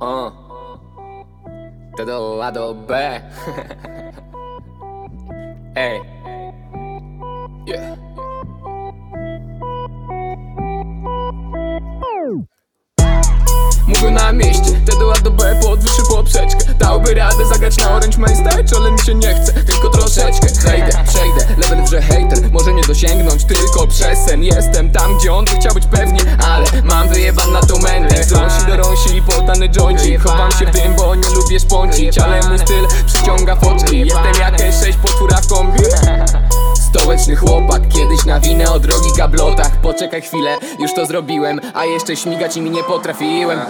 O. To do A do B. Ej. Yeah. Mówię na mieście, te do A do B podwyższy poprzeczkę Dałby radę zagrać na Orange Main ale mi się nie chce, tylko troszeczkę Zejdę, przejdę, level że hater Może nie dosięgnąć, tylko przez sen Jestem tam, gdzie on by chciał być pewnie Ale mam wyjebane rąsi do rąsi i podany jointik Chowam się w tym, bo nie lubię szponcić Ale mój styl przyciąga foczki Jestem jakieś sześć potwóra w kombi Stołeczny chłopak, kiedyś na winę o drogich gablotach. Poczekaj chwilę, już to zrobiłem A jeszcze śmigać nimi nie potrafiłem.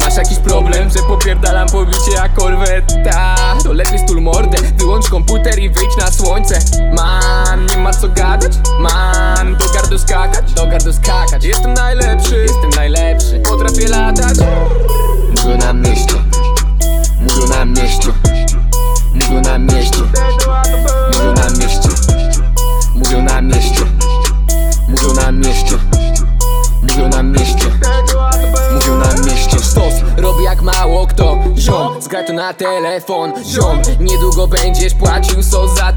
Masz jakiś problem, że popierdalam pobicie jak korweta? To lepiej stul mordę, wyłącz komputer i wyjdź na słońce. Man, nie ma co gadać Man, do gardu skakać. Do gardu skakać. Jestem najlepszy, jestem Potrafię latać. Mówią na mieście Mówią na mieście Mówią na mieście Mówią na mieście Mówią na mieście Mówią na mieście Mówią na mieście Mówią na mieście Stos, robię jak mało kto. Ziom, zgraj to na telefon. Ziom, niedługo będziesz płacił sos za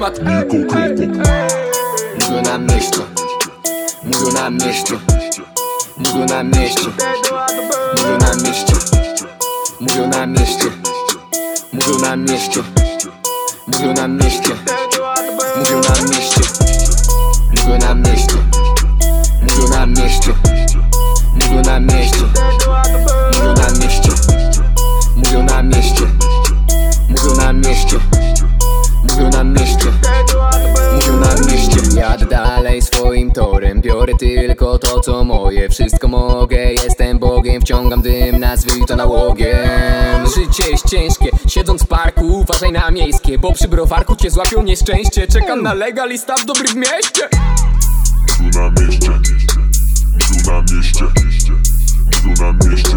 temat Mówią na mieście Mówią na mieście Mówią na mieście Mówią na mieście Mówią na mieście Mówią na mieście Mówią na mieście Mówią na mieście co moje. Wszystko mogę, jestem Bogiem Wciągam dym, nazwij to nałogiem. Życie jest ciężkie, siedząc w parku Uważaj na miejskie, bo przy browarku cię złapią nieszczęście. Czekam na legalista w dobrym mieście. Mówią na mieście Mówią na mieście Mówią na mieście